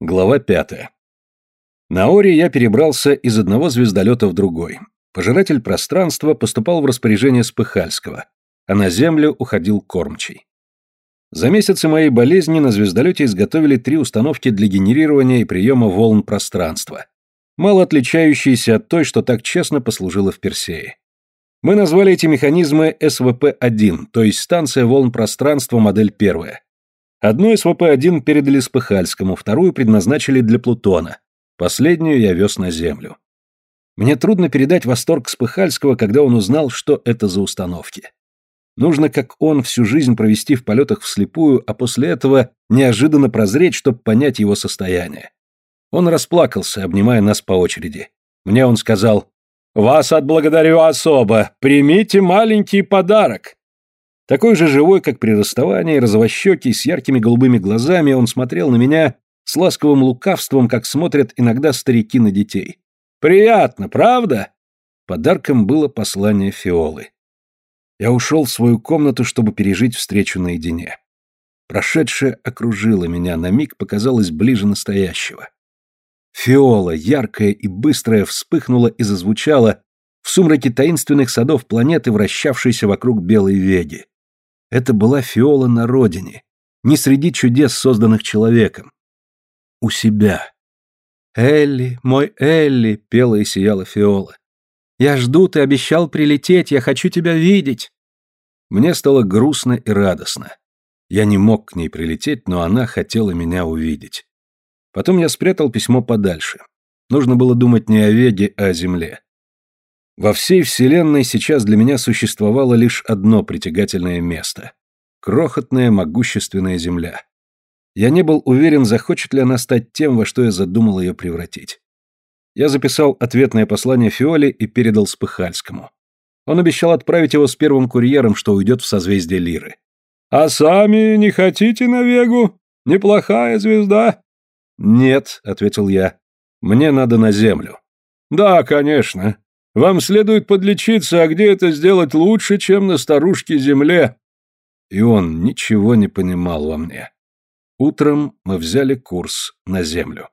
Глава пятая. На Оре я перебрался из одного звездолета в другой. Пожиратель пространства поступал в распоряжение Спыхальского, а на Землю уходил кормчий. За месяцы моей болезни на звездолете изготовили три установки для генерирования и приема волн пространства, мало отличающиеся от той, что так честно послужила в Персее. Мы назвали эти механизмы СВП-1, то есть станция волн пространства модель первая. Одну СВП-1 передали Спыхальскому, вторую предназначили для Плутона. Последнюю я вез на Землю. Мне трудно передать восторг Спыхальского, когда он узнал, что это за установки. Нужно, как он, всю жизнь провести в полетах вслепую, а после этого неожиданно прозреть, чтобы понять его состояние. Он расплакался, обнимая нас по очереди. Мне он сказал, «Вас отблагодарю особо, примите маленький подарок». Такой же живой, как при расставании, розовощекий, с яркими голубыми глазами, он смотрел на меня с ласковым лукавством, как смотрят иногда старики на детей. «Приятно, правда?» Подарком было послание Фиолы. Я ушел в свою комнату, чтобы пережить встречу наедине. Прошедшее окружило меня, на миг показалось ближе настоящего. Фиола, яркая и быстрая, вспыхнула и зазвучала в сумраке таинственных садов планеты, вращавшейся вокруг Белой Веги. Это была фиола на родине, не среди чудес, созданных человеком. У себя. «Элли, мой Элли!» — пела и сияла фиола. «Я жду, ты обещал прилететь, я хочу тебя видеть!» Мне стало грустно и радостно. Я не мог к ней прилететь, но она хотела меня увидеть. Потом я спрятал письмо подальше. Нужно было думать не о Веге, а о Земле. Во всей Вселенной сейчас для меня существовало лишь одно притягательное место — крохотная могущественная Земля. Я не был уверен, захочет ли она стать тем, во что я задумал ее превратить. Я записал ответное послание Фиоле и передал Спыхальскому. Он обещал отправить его с первым курьером, что уйдет в созвездие Лиры. «А сами не хотите на Вегу? Неплохая звезда?» «Нет», — ответил я, — «мне надо на Землю». «Да, конечно. Вам следует подлечиться, а где это сделать лучше, чем на старушке земле?» И он ничего не понимал во мне. Утром мы взяли курс на землю.